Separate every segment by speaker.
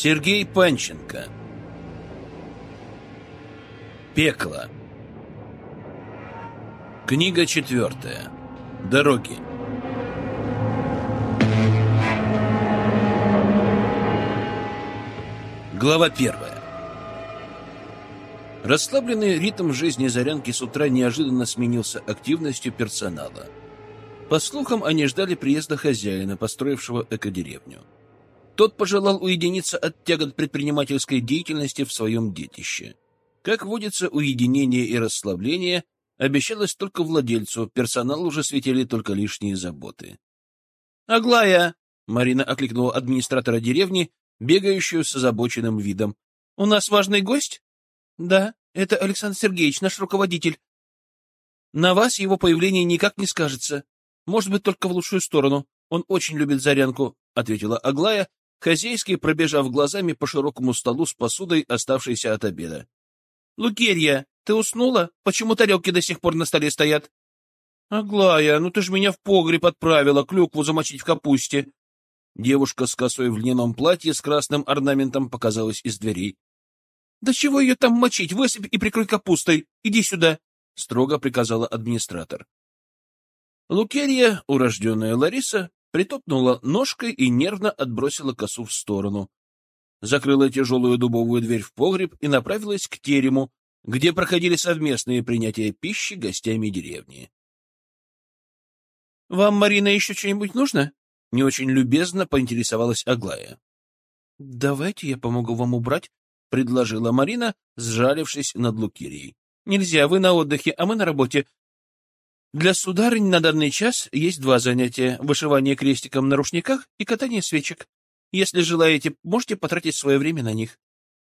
Speaker 1: Сергей Панченко. Пекло. Книга четвертая. Дороги. Глава первая. Расслабленный ритм жизни Зарянки с утра неожиданно сменился активностью персонала. По слухам, они ждали приезда хозяина, построившего экодеревню. Тот пожелал уединиться от тягот предпринимательской деятельности в своем детище. Как водится, уединение и расслабление обещалось только владельцу, персоналу уже светили только лишние заботы. «Аглая!» — Марина окликнула администратора деревни, бегающую с озабоченным видом. «У нас важный гость?» «Да, это Александр Сергеевич, наш руководитель. На вас его появление никак не скажется. Может быть, только в лучшую сторону. Он очень любит Зарянку», — ответила Аглая, хозяйски пробежав глазами по широкому столу с посудой, оставшейся от обеда. «Лукерья, ты уснула? Почему тарелки до сих пор на столе стоят?» «Аглая, ну ты ж меня в погреб отправила клюкву замочить в капусте». Девушка с косой в льняном платье с красным орнаментом показалась из дверей. «Да чего ее там мочить? Высыпь и прикрой капустой. Иди сюда!» — строго приказала администратор. Лукерья, урожденная Лариса, притопнула ножкой и нервно отбросила косу в сторону. Закрыла тяжелую дубовую дверь в погреб и направилась к терему, где проходили совместные принятия пищи гостями деревни. — Вам, Марина, еще что-нибудь нужно? — не очень любезно поинтересовалась Аглая. — Давайте я помогу вам убрать, — предложила Марина, сжалившись над Лукирией. — Нельзя, вы на отдыхе, а мы на работе. Для сударынь на данный час есть два занятия — вышивание крестиком на рушниках и катание свечек. Если желаете, можете потратить свое время на них.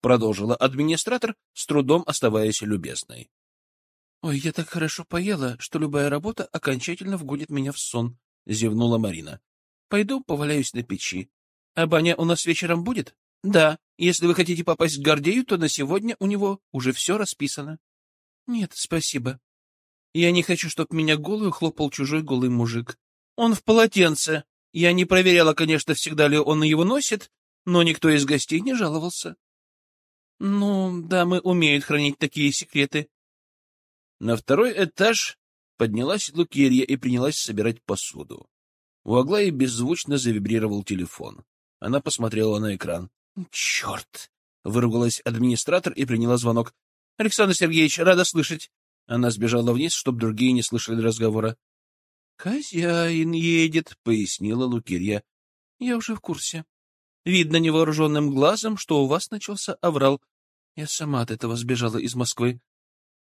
Speaker 1: Продолжила администратор, с трудом оставаясь любезной. — Ой, я так хорошо поела, что любая работа окончательно вгонит меня в сон, — зевнула Марина. — Пойду поваляюсь на печи. А баня у нас вечером будет? — Да. Если вы хотите попасть к Гордею, то на сегодня у него уже все расписано. — Нет, спасибо. Я не хочу, чтоб меня голую хлопал чужой голый мужик. Он в полотенце. Я не проверяла, конечно, всегда ли он его носит, но никто из гостей не жаловался. Ну, дамы умеют хранить такие секреты. На второй этаж поднялась Лукерья и принялась собирать посуду. У Аглаи беззвучно завибрировал телефон. Она посмотрела на экран. «Черт!» — выругалась администратор и приняла звонок. «Александр Сергеевич, рада слышать!» Она сбежала вниз, чтобы другие не слышали разговора. «Хозяин едет», — пояснила Лукирья. «Я уже в курсе. Видно невооруженным глазом, что у вас начался аврал. Я сама от этого сбежала из Москвы».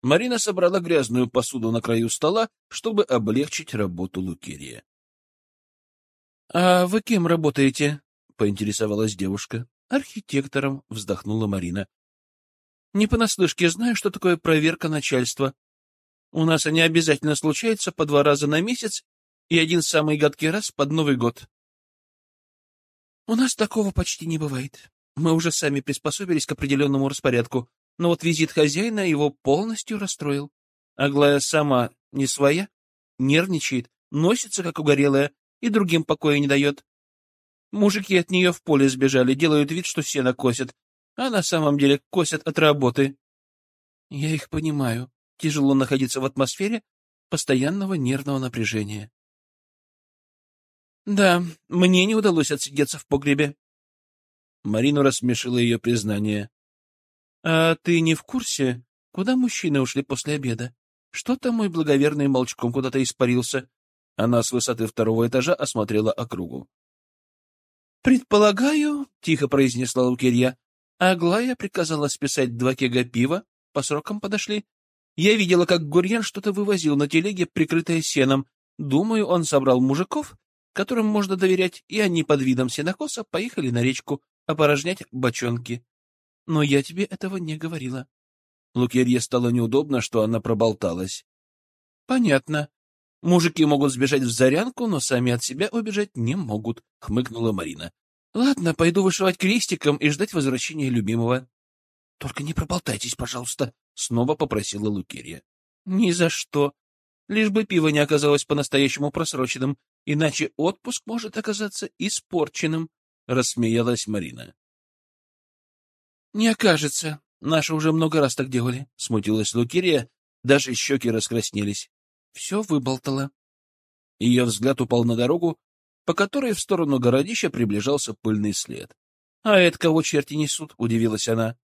Speaker 1: Марина собрала грязную посуду на краю стола, чтобы облегчить работу Лукирья. «А вы кем работаете?» — поинтересовалась девушка. «Архитектором», — вздохнула Марина. «Не понаслышке знаю, что такое проверка начальства. У нас они обязательно случаются по два раза на месяц и один самый гадкий раз под Новый год. У нас такого почти не бывает. Мы уже сами приспособились к определенному распорядку, но вот визит хозяина его полностью расстроил. Аглая сама не своя, нервничает, носится, как угорелая, и другим покоя не дает. Мужики от нее в поле сбежали, делают вид, что сено косят, а на самом деле косят от работы. Я их понимаю. Тяжело находиться в атмосфере постоянного нервного напряжения. Да, мне не удалось отсидеться в погребе. Марину рассмешило ее признание. — А ты не в курсе, куда мужчины ушли после обеда? Что-то мой благоверный молчком куда-то испарился. Она с высоты второго этажа осмотрела округу. — Предполагаю, — тихо произнесла Лукерья, — Аглая приказала списать два кега пива, по срокам подошли, я видела, как Гурьян что-то вывозил на телеге, прикрытое сеном. Думаю, он собрал мужиков, которым можно доверять, и они под видом сенокоса поехали на речку опорожнять бочонки. Но я тебе этого не говорила. Лукерье стало неудобно, что она проболталась. — Понятно. Мужики могут сбежать в зарянку, но сами от себя убежать не могут, — хмыкнула Марина. — Ладно, пойду вышивать крестиком и ждать возвращения любимого. — Только не проболтайтесь, пожалуйста, — снова попросила Лукерья. — Ни за что. Лишь бы пиво не оказалось по-настоящему просроченным, иначе отпуск может оказаться испорченным, — рассмеялась Марина. Не окажется. Наши уже много раз так делали, — смутилась Лукирия, даже щеки раскраснелись. Все выболтала. Ее взгляд упал на дорогу, по которой в сторону городища приближался пыльный след. — А это кого черти несут? — удивилась она.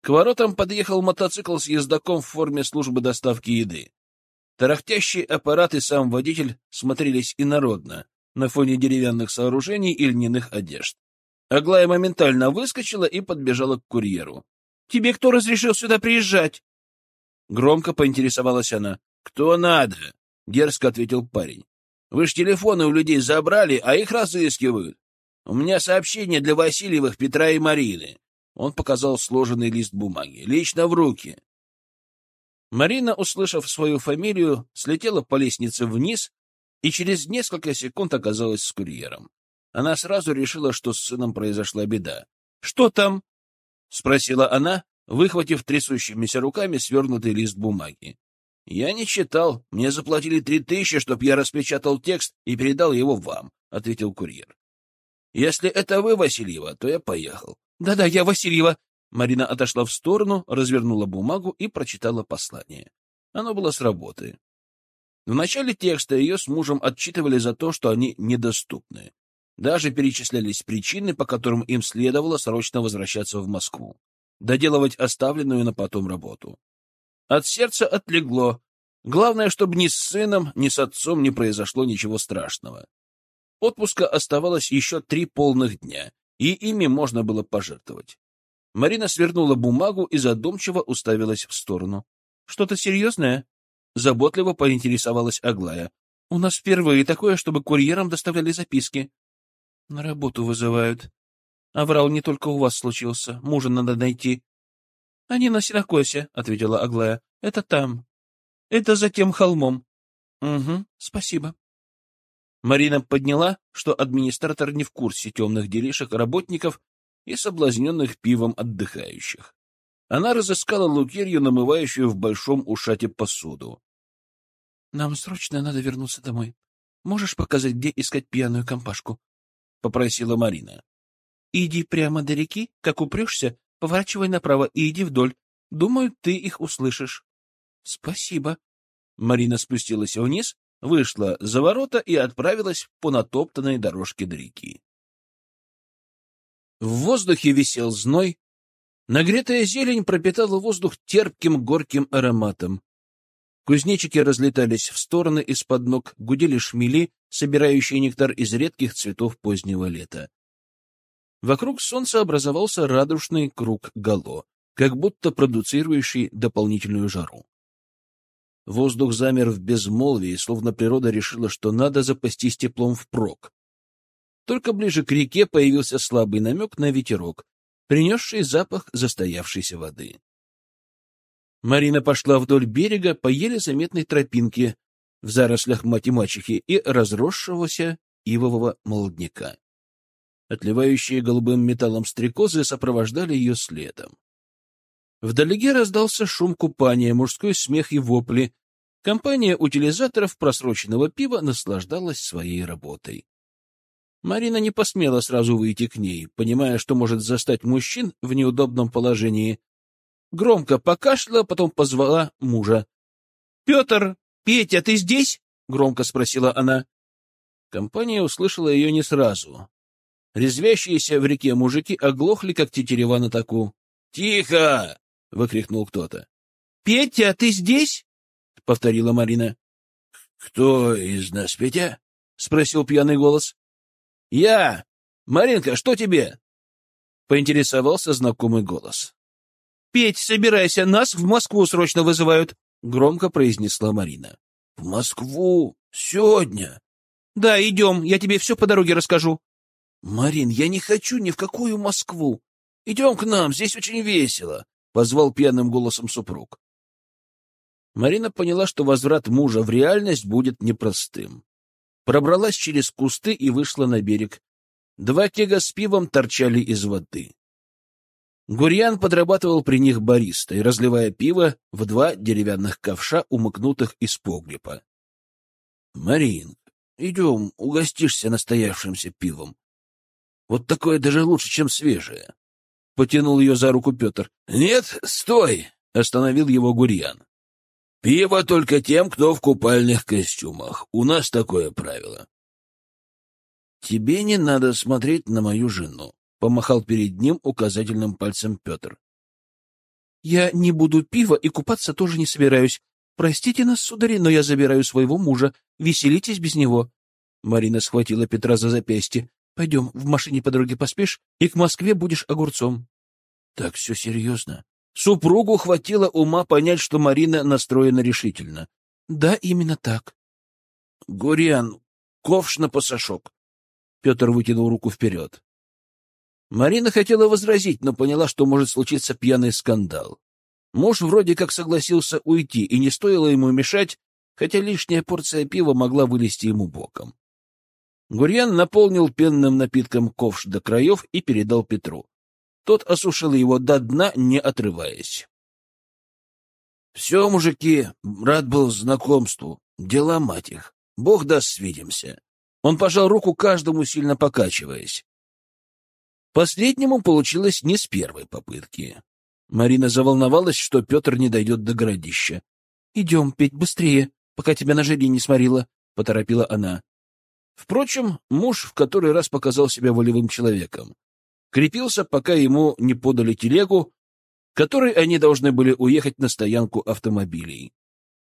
Speaker 1: К воротам подъехал мотоцикл с ездаком в форме службы доставки еды. Тарахтящий аппарат и сам водитель смотрелись инородно на фоне деревянных сооружений и льняных одежд. Аглая моментально выскочила и подбежала к курьеру. — Тебе кто разрешил сюда приезжать? Громко поинтересовалась она. — Кто надо? — дерзко ответил парень. — Вы ж телефоны у людей забрали, а их разыскивают. У меня сообщение для Васильевых, Петра и Марины. Он показал сложенный лист бумаги. Лично в руки. Марина, услышав свою фамилию, слетела по лестнице вниз и через несколько секунд оказалась с курьером. Она сразу решила, что с сыном произошла беда. — Что там? — спросила она, выхватив трясущимися руками свернутый лист бумаги. — Я не читал. Мне заплатили три тысячи, чтоб я распечатал текст и передал его вам, — ответил курьер. — Если это вы, Васильева, то я поехал. Да — Да-да, я Васильева. Марина отошла в сторону, развернула бумагу и прочитала послание. Оно было с работы. В начале текста ее с мужем отчитывали за то, что они недоступны. Даже перечислялись причины, по которым им следовало срочно возвращаться в Москву, доделывать оставленную на потом работу. От сердца отлегло. Главное, чтобы ни с сыном, ни с отцом не произошло ничего страшного. Отпуска оставалось еще три полных дня, и ими можно было пожертвовать. Марина свернула бумагу и задумчиво уставилась в сторону. — Что-то серьезное? — заботливо поинтересовалась Аглая. — У нас впервые такое, чтобы курьерам доставляли записки. — На работу вызывают. Аврал не только у вас случился. Мужа надо найти. — Они на сенокосе, — ответила Аглая. — Это там. Это за тем холмом. — Угу, спасибо. Марина подняла, что администратор не в курсе темных делишек работников и соблазненных пивом отдыхающих. Она разыскала Лукерью, намывающую в большом ушате посуду. — Нам срочно надо вернуться домой. Можешь показать, где искать пьяную компашку? — попросила Марина. — Иди прямо до реки, как упрешься, поворачивай направо и иди вдоль. Думаю, ты их услышишь. — Спасибо. Марина спустилась вниз, вышла за ворота и отправилась по натоптанной дорожке до реки. В воздухе висел зной, нагретая зелень пропитала воздух терпким горьким ароматом. Кузнечики разлетались в стороны из-под ног, гудели шмели, собирающие нектар из редких цветов позднего лета. Вокруг солнца образовался радужный круг гало, как будто продуцирующий дополнительную жару. Воздух замер в безмолвии, словно природа решила, что надо запастись теплом впрок. Только ближе к реке появился слабый намек на ветерок, принесший запах застоявшейся воды. Марина пошла вдоль берега по еле заметной тропинке в зарослях мать-мачехи и разросшегося ивового молодняка. Отливающие голубым металлом стрекозы сопровождали ее следом. Вдалеке раздался шум купания, мужской смех и вопли. Компания утилизаторов просроченного пива наслаждалась своей работой. Марина не посмела сразу выйти к ней, понимая, что может застать мужчин в неудобном положении. Громко покашляла, потом позвала мужа. — Петр, Петя, ты здесь? — громко спросила она. Компания услышала ее не сразу. Резвящиеся в реке мужики оглохли, как тетерева на таку. — Тихо! — выкрикнул кто-то. — Петя, ты здесь? — повторила Марина. — Кто из нас, Петя? — спросил пьяный голос. — Я! Маринка, что тебе? — поинтересовался знакомый голос. — Петь, собирайся, нас в Москву срочно вызывают, — громко произнесла Марина. — В Москву? Сегодня? — Да, идем, я тебе все по дороге расскажу. — Марин, я не хочу ни в какую Москву. Идем к нам, здесь очень весело. — позвал пьяным голосом супруг. Марина поняла, что возврат мужа в реальность будет непростым. Пробралась через кусты и вышла на берег. Два кега с пивом торчали из воды. Гурьян подрабатывал при них баристой, разливая пиво в два деревянных ковша, умыкнутых из погреба. — Марин, идем, угостишься настоявшимся пивом. Вот такое даже лучше, чем свежее. потянул ее за руку Петр. «Нет, стой!» — остановил его Гурьян. «Пиво только тем, кто в купальных костюмах. У нас такое правило». «Тебе не надо смотреть на мою жену», — помахал перед ним указательным пальцем Петр. «Я не буду пива и купаться тоже не собираюсь. Простите нас, судари, но я забираю своего мужа. Веселитесь без него». Марина схватила Петра за запястье. Пойдем, в машине по дороге поспишь, и к Москве будешь огурцом. Так все серьезно. Супругу хватило ума понять, что Марина настроена решительно. Да, именно так. Гуриан, ковш на посошок. Петр вытянул руку вперед. Марина хотела возразить, но поняла, что может случиться пьяный скандал. Муж вроде как согласился уйти, и не стоило ему мешать, хотя лишняя порция пива могла вылезти ему боком. Гурьян наполнил пенным напитком ковш до краев и передал Петру. Тот осушил его до дна, не отрываясь. — Все, мужики, рад был знакомству. Дела, мать их. Бог даст, свидимся. Он пожал руку каждому, сильно покачиваясь. Последнему получилось не с первой попытки. Марина заволновалась, что Петр не дойдет до городища. — Идем, Петь, быстрее, пока тебя на жире не сморила, — поторопила она. Впрочем, муж в который раз показал себя волевым человеком. Крепился, пока ему не подали телегу, которой они должны были уехать на стоянку автомобилей.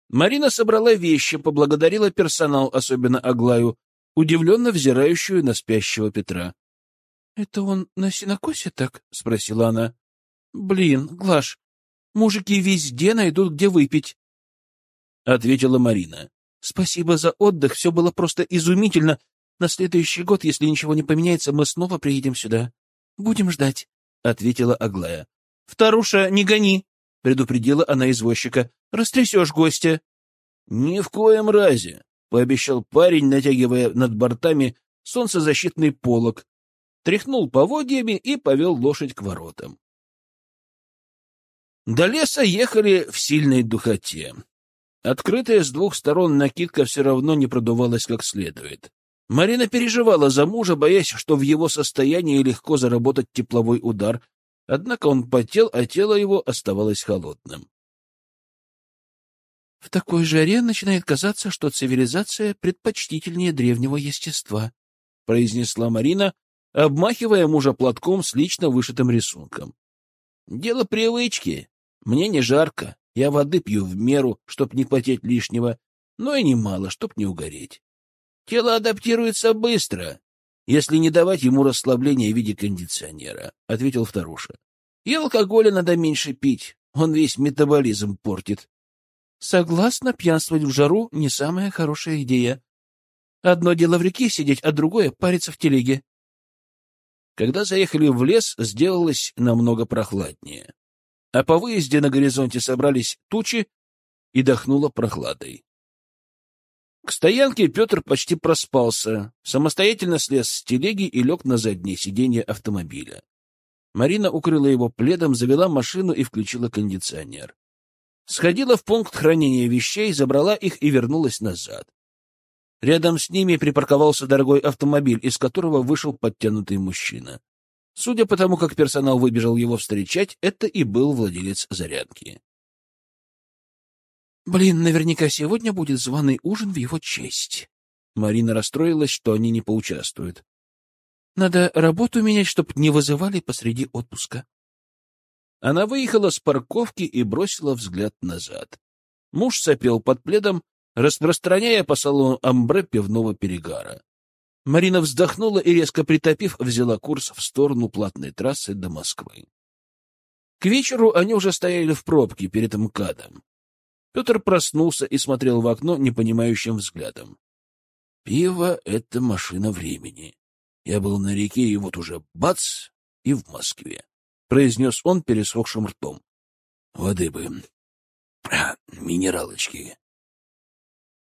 Speaker 1: Марина собрала вещи, поблагодарила персонал, особенно Аглаю, удивленно взирающую на спящего Петра. — Это он на синокосе так? — спросила она. — Блин, Глаш, мужики везде найдут, где выпить. — ответила Марина. Спасибо за отдых, все было просто изумительно. На следующий год, если ничего не поменяется, мы снова приедем сюда. Будем ждать, — ответила Аглая. — Вторуша, не гони, — предупредила она извозчика. — Растрясешь гостя. — Ни в коем разе, — пообещал парень, натягивая над бортами солнцезащитный полог, тряхнул поводьями и повел лошадь к воротам. До леса ехали в сильной духоте. Открытая с двух сторон накидка все равно не продувалась как следует. Марина переживала за мужа, боясь, что в его состоянии легко заработать тепловой удар, однако он потел, а тело его оставалось холодным. В такой жаре начинает казаться, что цивилизация предпочтительнее древнего естества, — произнесла Марина, обмахивая мужа платком с лично вышитым рисунком. — Дело привычки. Мне не жарко, я воды пью в меру, чтоб не потеть лишнего, но и немало, чтоб не угореть. Тело адаптируется быстро, если не давать ему расслабления в виде кондиционера, — ответил вторуша. И алкоголя надо меньше пить, он весь метаболизм портит. Согласно, пьянствовать в жару не самая хорошая идея. Одно дело в реке сидеть, а другое — париться в телеге. Когда заехали в лес, сделалось намного прохладнее а по выезде на горизонте собрались тучи и дохнуло прохладой. К стоянке Петр почти проспался, самостоятельно слез с телеги и лег на заднее сиденье автомобиля. Марина укрыла его пледом, завела машину и включила кондиционер. Сходила в пункт хранения вещей, забрала их и вернулась назад. Рядом с ними припарковался дорогой автомобиль, из которого вышел подтянутый мужчина. Судя по тому, как персонал выбежал его встречать, это и был владелец зарядки. Блин, наверняка сегодня будет званый ужин в его честь. Марина расстроилась, что они не поучаствуют. Надо работу менять, чтоб не вызывали посреди отпуска. Она выехала с парковки и бросила взгляд назад. Муж сопел под пледом, распространяя по салону амбре пивного перегара. Марина вздохнула и, резко притопив, взяла курс в сторону платной трассы до Москвы. К вечеру они уже стояли в пробке перед МКАДом. Петр проснулся и смотрел в окно непонимающим взглядом. «Пиво — это машина времени. Я был на реке, и вот уже бац — и в Москве», — произнес он пересохшим ртом. «Воды бы. А, минералочки.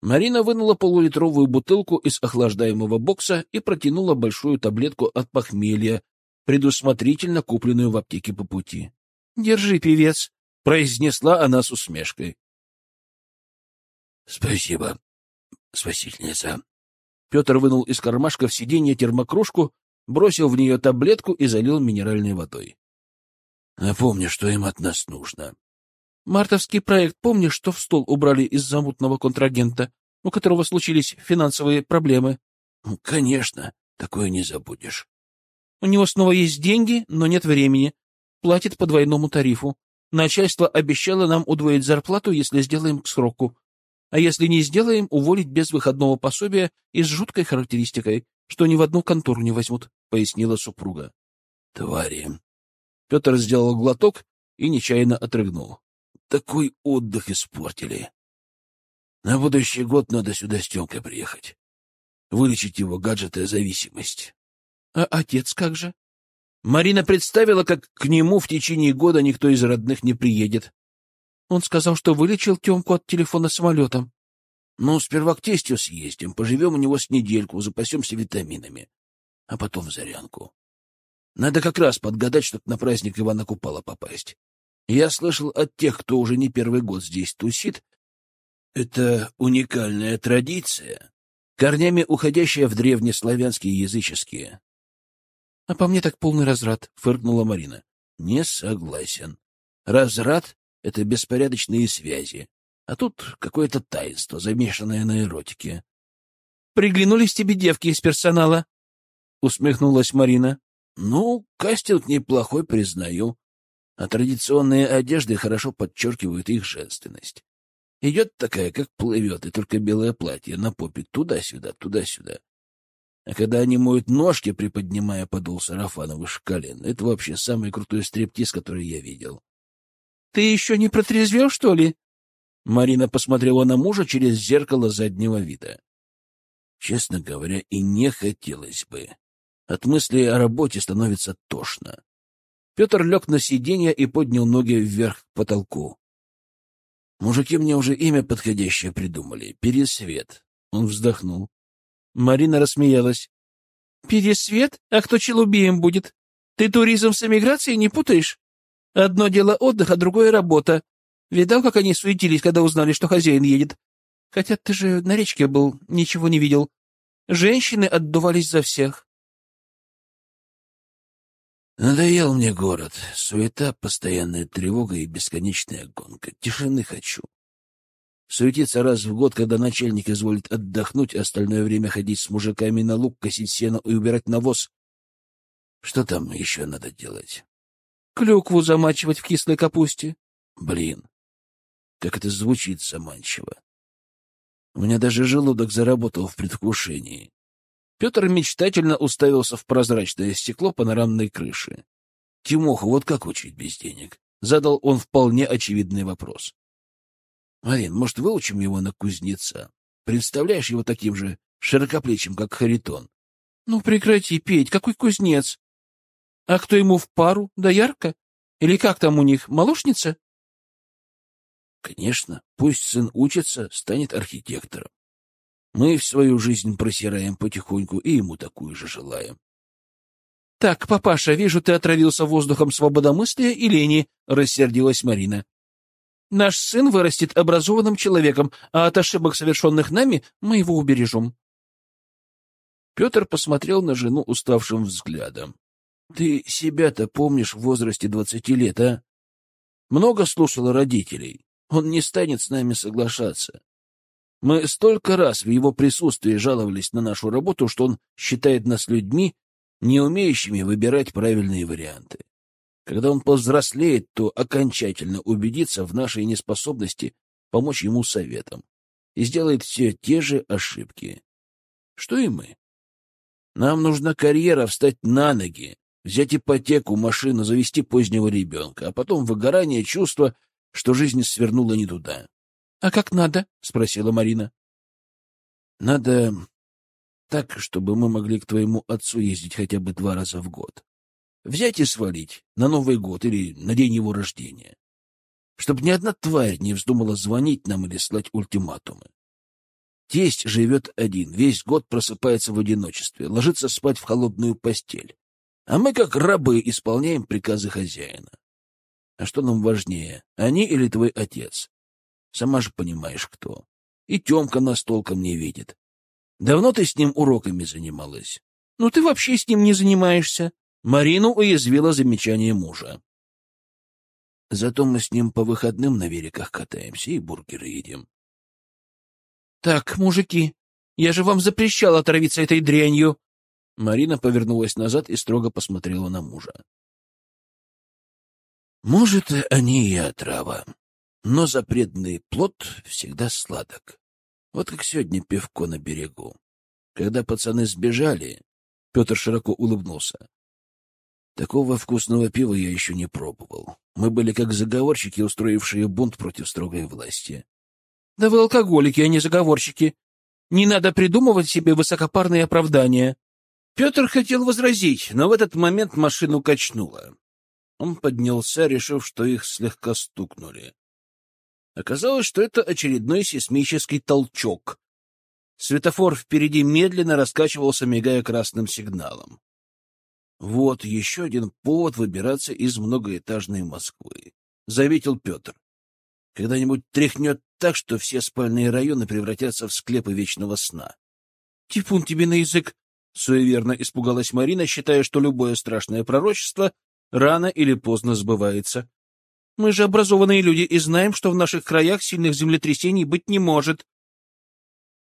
Speaker 1: Марина вынула полулитровую бутылку из охлаждаемого бокса и протянула большую таблетку от похмелья, предусмотрительно купленную в аптеке по пути. — Держи, певец, — произнесла она с усмешкой. — Спасибо, спасительница. Петр вынул из кармашка в сиденье термокружку, бросил в нее таблетку и залил минеральной водой. Напомни, что им от нас нужно.
Speaker 2: Мартовский проект, помнишь, что в стол убрали из замутного контрагента, у которого случились финансовые проблемы?
Speaker 1: — Конечно, такое не забудешь.
Speaker 2: У него снова есть деньги, но нет времени. Платит по двойному тарифу. Начальство обещало нам удвоить зарплату, если сделаем к сроку. А если не сделаем, уволить без выходного пособия и с жуткой характеристикой, что ни в одну контору не возьмут, — пояснила супруга.
Speaker 1: — Твари! Петр сделал глоток и нечаянно отрыгнул. Такой отдых испортили. На будущий год надо сюда с Тёмкой приехать. Вылечить его гаджетная зависимость.
Speaker 2: А отец как же?
Speaker 1: Марина представила, как к нему в течение года никто из родных не приедет.
Speaker 2: Он сказал, что вылечил Тёмку от телефона самолетом.
Speaker 1: Ну, сперва к тестю съездим, поживем у него с недельку, запасемся витаминами, а потом в зарянку. Надо как раз подгадать, чтобы на праздник Ивана Купала попасть. Я слышал от тех, кто уже не первый год здесь тусит, это уникальная традиция, корнями уходящая в древнеславянские языческие.
Speaker 2: — А по мне так полный разрад, — фыркнула Марина.
Speaker 1: — Не согласен. Разрад — это беспорядочные связи, а тут какое-то таинство, замешанное на эротике.
Speaker 2: — Приглянулись тебе девки из персонала? — усмехнулась Марина.
Speaker 1: — Ну, кастинг неплохой, признаю а традиционные одежды хорошо подчеркивают их женственность. Идет такая, как плывет, и только белое платье на попе туда-сюда, туда-сюда. А когда они моют ножки, приподнимая подол сарафана выше колен, это вообще самый крутой стриптиз, который я видел.
Speaker 2: — Ты еще не протрезвел, что ли?
Speaker 1: Марина посмотрела на мужа через зеркало заднего вида. Честно говоря, и не хотелось бы. От мысли о работе становится тошно. Петр лег на сиденье и поднял ноги вверх к потолку. Мужики мне уже имя подходящее придумали. Пересвет. Он вздохнул.
Speaker 2: Марина рассмеялась. Пересвет? А кто челубеем будет? Ты туризм с эмиграцией не путаешь? Одно дело отдых, а другое работа. Видал, как они суетились, когда узнали, что хозяин едет? Хотя ты же на речке был, ничего не видел. Женщины отдувались за всех.
Speaker 1: Надоел мне город. Суета, постоянная тревога и бесконечная гонка. Тишины хочу. Суетиться раз в год, когда начальник изволит отдохнуть, остальное время ходить с мужиками на луг, косить сено и убирать навоз. Что там еще надо делать?
Speaker 2: Клюкву замачивать в кислой капусте.
Speaker 1: Блин, как это звучит заманчиво. У меня даже желудок заработал в предвкушении. Петр мечтательно уставился в прозрачное стекло панорамной крыши. — Тимоха, вот как учить без денег? — задал он вполне очевидный вопрос. — Марин, может, выучим его на кузнеца? Представляешь его таким же широкоплечим, как Харитон?
Speaker 2: — Ну, прекрати петь, какой кузнец? А кто ему в пару? Да ярко? Или как там у них, молочница?
Speaker 1: — Конечно, пусть сын учится, станет архитектором. Мы в свою жизнь просираем потихоньку и ему такую же желаем.
Speaker 2: — Так, папаша, вижу, ты отравился воздухом свободомыслия и лени, — рассердилась Марина. — Наш сын вырастет образованным человеком, а от ошибок, совершенных нами, мы его убережем.
Speaker 1: Петр посмотрел на жену уставшим взглядом. — Ты себя-то помнишь в возрасте двадцати лет, а? Много слушала родителей. Он не станет с нами соглашаться. Мы столько раз в его присутствии жаловались на нашу работу, что он считает нас людьми, не умеющими выбирать правильные варианты. Когда он повзрослеет, то окончательно убедится в нашей неспособности помочь ему советом и сделает все те же ошибки. Что и мы. Нам нужна карьера, встать на ноги, взять ипотеку, машину, завести позднего ребенка, а потом выгорание чувства, что жизнь свернула не туда.
Speaker 2: А как надо? — спросила Марина.
Speaker 1: — Надо так, чтобы мы могли к твоему отцу ездить хотя бы два раза в год. Взять и свалить на Новый год или на день его рождения. Чтоб ни одна тварь не вздумала звонить нам или слать ультиматумы. Тесть живет один, весь год просыпается в одиночестве, ложится спать в холодную постель. А мы, как рабы, исполняем приказы хозяина. А что нам важнее, они или твой отец? Сама же понимаешь, кто. И Темка нас толком не видит. Давно ты с ним уроками занималась?
Speaker 2: Ну, ты вообще с ним не занимаешься. Марину уязвило замечание мужа.
Speaker 1: Зато мы с ним по выходным на великах катаемся и бургеры едим.
Speaker 2: Так, мужики, я же вам запрещал отравиться этой дрянью. Марина повернулась назад и строго посмотрела на мужа.
Speaker 1: Может, они и отрава, но запретный плод всегда сладок. Вот как сегодня пивко на берегу. Когда пацаны сбежали, Петр широко улыбнулся. Такого вкусного пива я еще не пробовал. Мы были как заговорщики, устроившие бунт против строгой власти.
Speaker 2: — Да вы алкоголики, а не заговорщики. Не надо придумывать себе высокопарные оправдания.
Speaker 1: Петр хотел возразить, но в этот момент машину качнуло. Он поднялся, решив, что их слегка стукнули. Оказалось, что это очередной сейсмический толчок. Светофор впереди медленно раскачивался, мигая красным сигналом. Вот еще один повод выбираться из многоэтажной Москвы, — заметил Петр. Когда-нибудь тряхнет так, что все спальные районы превратятся в склепы вечного сна.
Speaker 2: — Типун тебе на язык! — суеверно испугалась Марина, считая, что любое страшное пророчество рано или поздно сбывается. Мы же образованные люди и знаем, что в наших краях сильных землетрясений быть не может.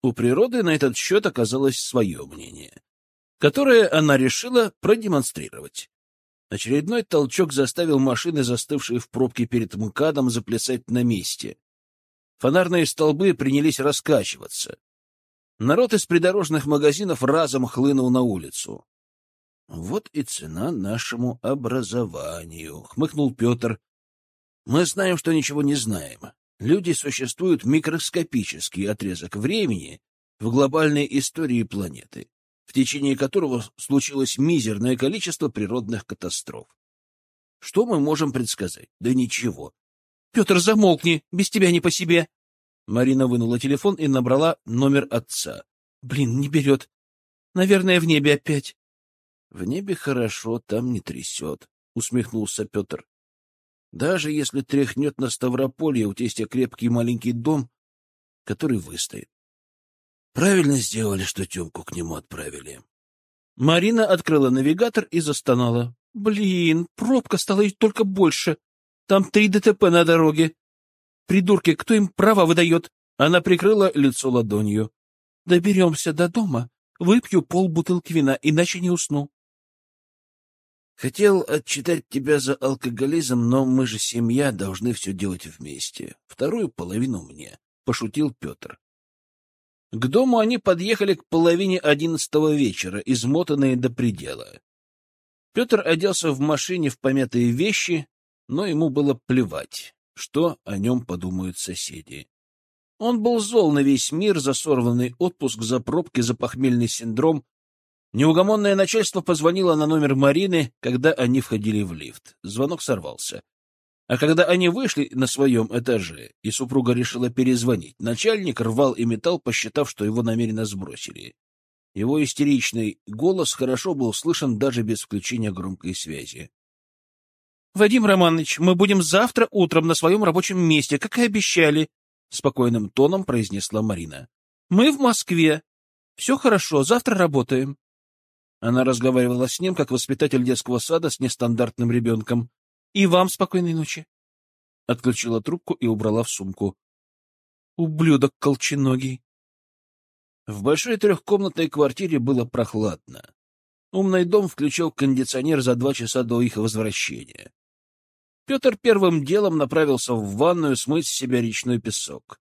Speaker 1: У природы на этот счет оказалось свое мнение, которое она решила продемонстрировать. Очередной толчок заставил машины, застывшие в пробке перед МКАДом, заплясать на месте. Фонарные столбы принялись раскачиваться. Народ из придорожных магазинов разом хлынул на улицу. Вот и цена нашему образованию, — хмыкнул Петр. Мы знаем, что ничего не знаем. Люди существуют микроскопический отрезок времени в глобальной истории планеты, в течение которого случилось мизерное количество природных катастроф. Что мы можем предсказать? Да ничего.
Speaker 2: — Петр, замолкни, без тебя не по себе.
Speaker 1: Марина вынула телефон и набрала номер отца.
Speaker 2: — Блин, не берет. Наверное, в небе опять.
Speaker 1: В небе хорошо, там не трясет, — усмехнулся Петр. Даже если тряхнет на Ставрополье, у тестя крепкий маленький дом, который выстоит. Правильно сделали, что Тёмку к нему отправили.
Speaker 2: Марина открыла навигатор и застонала. Блин, пробка стала только больше. Там три ДТП на дороге. Придурки, кто им права выдает? Она прикрыла лицо ладонью. Доберемся до дома, выпью полбутылки вина, иначе не усну.
Speaker 1: Хотел отчитать тебя за алкоголизм, но мы же семья, должны все делать вместе. Вторую половину мне, — пошутил Петр. К дому они подъехали к половине одиннадцатого вечера, измотанные до предела. Петр оделся в машине в помятые вещи, но ему было плевать, что о нем подумают соседи. Он был зол на весь мир за сорванный отпуск, за пробки, за похмельный синдром, Неугомонное начальство позвонило на номер Марины, когда они входили в лифт. Звонок сорвался. А когда они вышли на своем этаже, и супруга решила перезвонить, начальник рвал и металл, посчитав, что его намеренно сбросили. Его истеричный голос хорошо был слышен даже без включения громкой связи.
Speaker 2: — Вадим Романович, мы будем завтра утром на своем рабочем месте, как и обещали, — спокойным тоном произнесла Марина. — Мы в Москве. Все хорошо, завтра работаем. Она разговаривала с ним, как воспитатель детского сада с нестандартным ребенком. — И вам спокойной ночи. Отключила трубку и убрала в сумку. Ублюдок колченогий.
Speaker 1: В большой трехкомнатной квартире было прохладно. Умный дом включил кондиционер за два часа до их возвращения. Петр первым делом направился в ванную смыть с себя речной песок.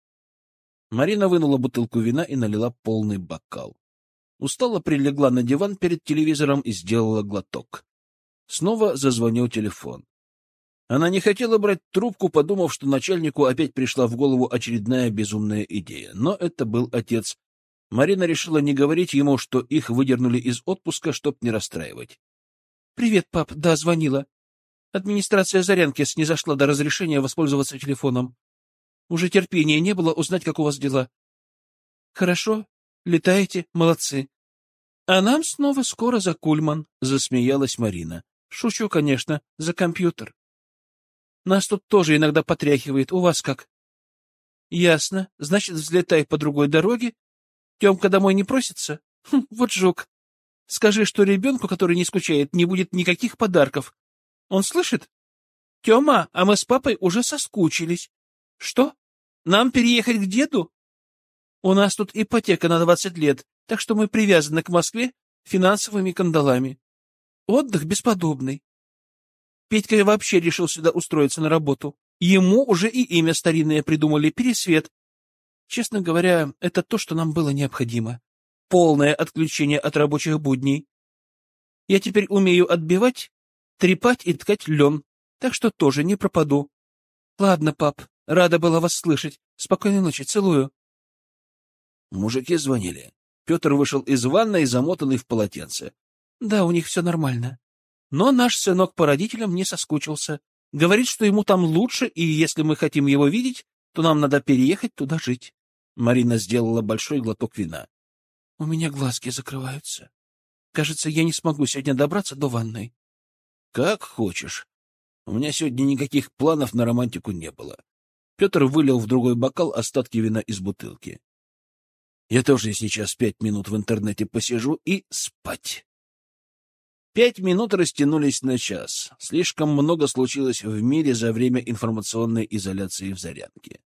Speaker 1: Марина вынула бутылку вина и налила полный бокал. Устало прилегла на диван перед телевизором и сделала глоток. Снова зазвонил телефон. Она не хотела брать трубку, подумав, что начальнику опять пришла в голову очередная безумная идея. Но это был отец. Марина решила не говорить ему, что их выдернули из отпуска, чтоб не расстраивать. — Привет, пап. Да, звонила. Администрация Зарянки снизошла до разрешения воспользоваться телефоном. Уже терпения не было узнать, как у вас дела. — Хорошо. Летаете? Молодцы. А нам снова скоро за Кульман, — засмеялась Марина. Шучу, конечно, за компьютер. Нас тут тоже иногда потряхивает. У вас как? Ясно. Значит, взлетай по другой дороге. Темка домой не просится? Хм, вот жук. Скажи, что ребенку, который не скучает, не будет никаких подарков. Он слышит?
Speaker 2: Тёма, а мы с папой уже соскучились. Что? Нам переехать к деду? У нас тут ипотека на двадцать лет, так что мы привязаны к Москве финансовыми кандалами. Отдых бесподобный. Петька вообще решил сюда устроиться на работу. Ему уже и имя старинное придумали — Пересвет. Честно говоря, это то, что нам было необходимо. Полное отключение от рабочих будней. Я теперь умею отбивать, трепать и ткать лен, так что тоже не пропаду. Ладно, пап, рада была вас слышать. Спокойной ночи, целую.
Speaker 1: Мужики звонили. Петр вышел из ванной, замотанный в полотенце.
Speaker 2: Да, у них все нормально. Но наш сынок по родителям не соскучился. Говорит, что ему там лучше, и если мы хотим его видеть, то нам надо переехать туда жить. Марина сделала большой глоток вина. У меня глазки закрываются. Кажется, я не смогу сегодня добраться до ванной.
Speaker 1: Как хочешь. У меня сегодня никаких планов на романтику не было. Петр вылил в другой бокал остатки вина из бутылки. Я тоже сейчас пять минут в интернете посижу и спать. Пять минут растянулись на час. Слишком много случилось в мире за время информационной изоляции в Зарянке.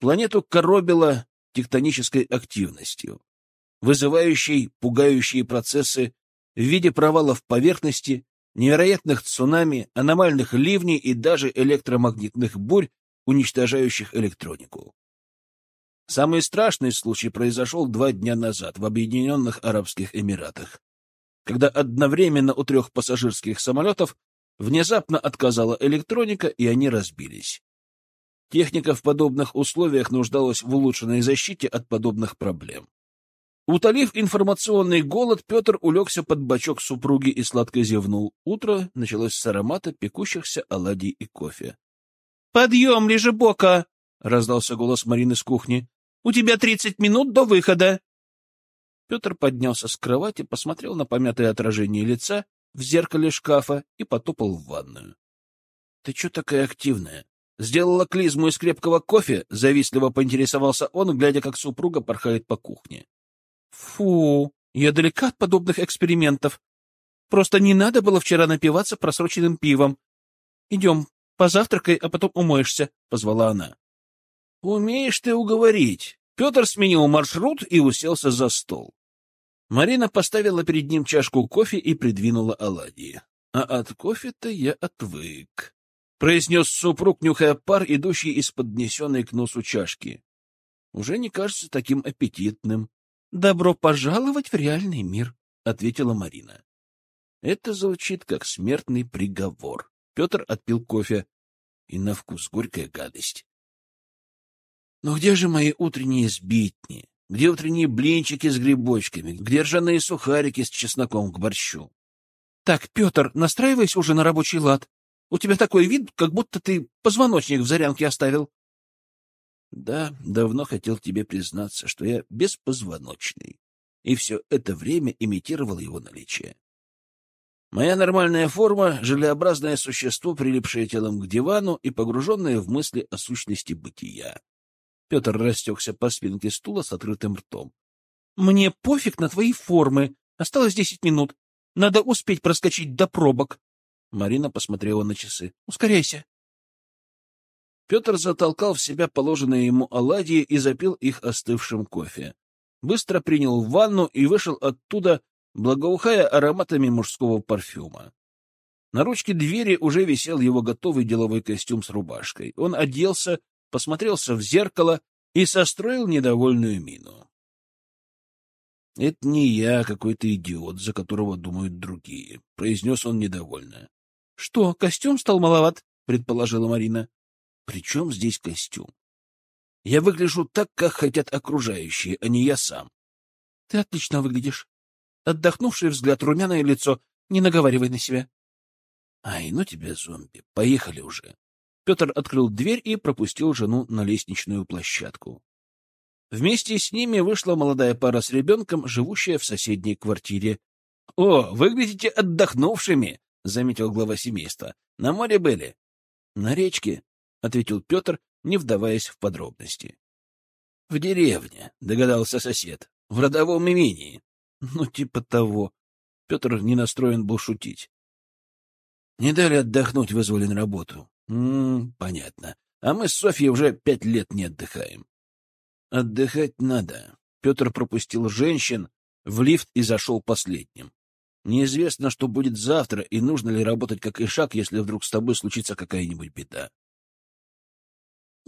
Speaker 1: Планету коробило тектонической активностью, вызывающей пугающие процессы в виде провалов поверхности, невероятных цунами, аномальных ливней и даже электромагнитных бурь, уничтожающих электронику. Самый страшный случай произошел два дня назад в Объединенных Арабских Эмиратах, когда одновременно у трех пассажирских самолетов внезапно отказала электроника, и они разбились. Техника в подобных условиях нуждалась в улучшенной защите от подобных проблем. Утолив информационный голод, Петр улегся под бочок супруги и сладко зевнул. Утро началось с аромата пекущихся оладий и кофе.
Speaker 2: — Подъем, лежебока! — раздался голос Марины с кухни. — У тебя тридцать минут до выхода.
Speaker 1: Петр поднялся с кровати, посмотрел на помятое отражение лица в зеркале шкафа и потопал в ванную. — Ты что такая активная? Сделала клизму из крепкого кофе? — завистливо поинтересовался он, глядя, как супруга порхает по кухне.
Speaker 2: Фу, я далека от подобных экспериментов. Просто не надо было вчера напиваться просроченным пивом. Идем, позавтракай, а потом умоешься, — позвала она.
Speaker 1: — Умеешь ты уговорить. Петр сменил маршрут и уселся за стол. Марина поставила перед ним чашку кофе и придвинула оладьи. — А от кофе-то я отвык, — произнес супруг, нюхая пар, идущий из поднесенной к носу чашки. — Уже не кажется таким аппетитным.
Speaker 2: «Добро пожаловать в реальный мир», — ответила Марина.
Speaker 1: Это звучит как смертный приговор. Петр отпил кофе. И на вкус горькая гадость. Но где же мои утренние сбитни? Где утренние блинчики с грибочками? Где ржаные сухарики с чесноком к борщу?
Speaker 2: Так, Петр, настраивайся уже на рабочий лад. У тебя такой вид, как будто ты позвоночник в зарянке оставил.
Speaker 1: Да, давно хотел тебе признаться, что я беспозвоночный, и все это время имитировал его наличие. Моя нормальная форма — желеобразное существо, прилипшее телом к дивану и погруженное в мысли о сущности бытия. Петр растекся по спинке стула с открытым ртом.
Speaker 2: — Мне пофиг на твои формы. Осталось десять минут. Надо успеть проскочить до пробок.
Speaker 1: Марина посмотрела на часы.
Speaker 2: — Ускоряйся.
Speaker 1: Петр затолкал в себя положенные ему оладьи и запил их остывшим кофе. Быстро принял ванну и вышел оттуда, благоухая ароматами мужского парфюма. На ручке двери уже висел его готовый деловой костюм с рубашкой. Он оделся, посмотрелся в зеркало и состроил недовольную мину. — Это не я, какой-то идиот, за которого думают другие, — произнес он недовольно.
Speaker 2: — Что, костюм стал маловат? — предположила Марина.
Speaker 1: При чем здесь костюм? Я выгляжу так, как хотят окружающие, а не я сам.
Speaker 2: Ты отлично выглядишь. Отдохнувший взгляд, румяное лицо. Не наговаривай на себя.
Speaker 1: Ай, ну тебя, зомби, поехали уже. Петр открыл дверь и пропустил жену на лестничную площадку. Вместе с ними вышла молодая пара с ребенком, живущая в соседней квартире. — О, выглядите отдохнувшими, — заметил глава семейства. — На море были? — На речке, — ответил Петр, не вдаваясь в подробности. — В деревне, — догадался сосед, — в родовом имении. Ну, типа того. Петр не настроен был шутить. Не дали отдохнуть, вызвали на работу. Понятно. А мы с Софьей уже пять лет не отдыхаем. Отдыхать надо. Петр пропустил женщин в лифт и зашел последним. Неизвестно, что будет завтра, и нужно ли работать как ишак, если вдруг с тобой случится какая-нибудь беда.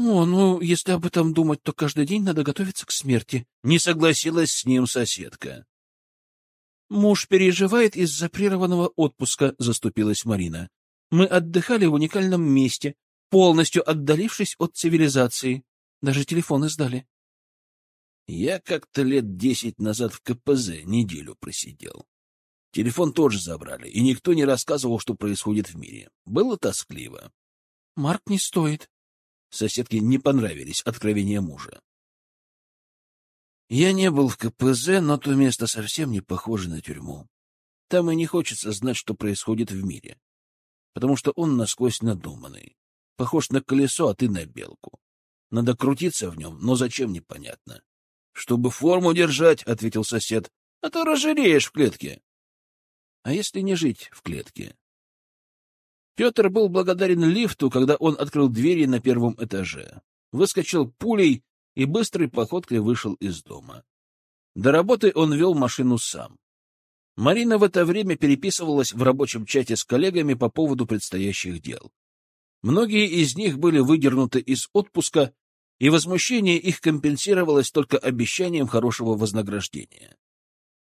Speaker 2: «О, ну, если об этом думать, то каждый день надо готовиться к смерти», —
Speaker 1: не согласилась с ним соседка.
Speaker 2: «Муж переживает из-за прерванного отпуска», — заступилась Марина. «Мы отдыхали в уникальном месте, полностью отдалившись от цивилизации. Даже телефоны сдали».
Speaker 1: Я как-то лет десять назад в КПЗ неделю просидел. Телефон тоже забрали, и никто не рассказывал, что происходит в мире. Было тоскливо.
Speaker 2: — Марк не стоит.
Speaker 1: Соседке не понравились откровения мужа. Я не был в КПЗ, но то место совсем не похоже на тюрьму. Там и не хочется знать, что происходит в мире, потому что он насквозь надуманный. Похож на колесо, а ты на белку. Надо крутиться в нем, но зачем — непонятно. — Чтобы форму держать, — ответил сосед, — а то разжиреешь в клетке. А если не жить в клетке? Петр был благодарен лифту, когда он открыл двери на первом этаже. Выскочил пулей и быстрой походкой вышел из дома. До работы он вел машину сам. Марина в это время переписывалась в рабочем чате с коллегами по поводу предстоящих дел. Многие из них были выдернуты из отпуска, и возмущение их компенсировалось только обещанием хорошего вознаграждения.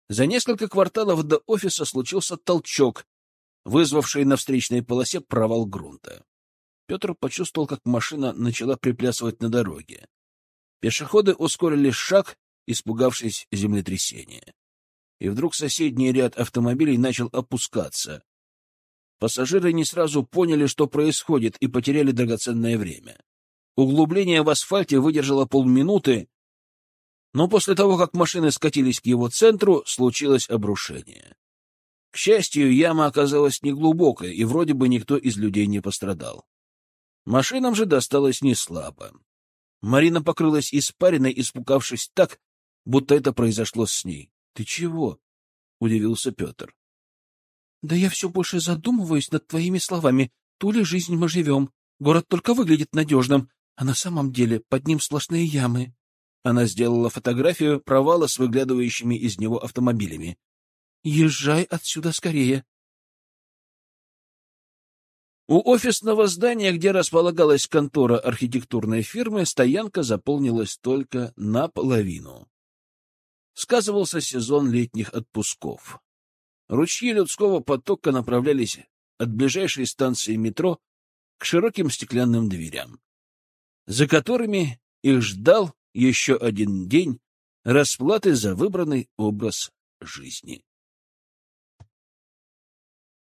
Speaker 1: За несколько кварталов до офиса случился толчок, вызвавший на встречной полосе провал грунта. Петр почувствовал, как машина начала приплясывать на дороге. Пешеходы ускорили шаг, испугавшись землетрясения. И вдруг соседний ряд автомобилей начал опускаться. Пассажиры не сразу поняли, что происходит, и потеряли драгоценное время. Углубление в асфальте выдержало полминуты, но после того, как машины скатились к его центру, случилось обрушение. К счастью, яма оказалась неглубокой, и вроде бы никто из людей не пострадал. Машинам же досталось не слабо. Марина покрылась испариной, испугавшись так, будто это произошло с ней. — Ты чего? — удивился Петр.
Speaker 2: — Да я все больше задумываюсь над твоими словами. Ту ли жизнь мы живем? Город только выглядит надежным, а на самом деле под ним сплошные ямы.
Speaker 1: Она сделала фотографию провала с выглядывающими из него автомобилями.
Speaker 2: «Езжай отсюда скорее!»
Speaker 1: У офисного здания, где располагалась контора архитектурной фирмы, стоянка заполнилась только наполовину. Сказывался сезон летних отпусков. Ручьи людского потока направлялись от ближайшей станции метро к широким стеклянным дверям, за которыми их ждал еще один день расплаты за выбранный образ жизни.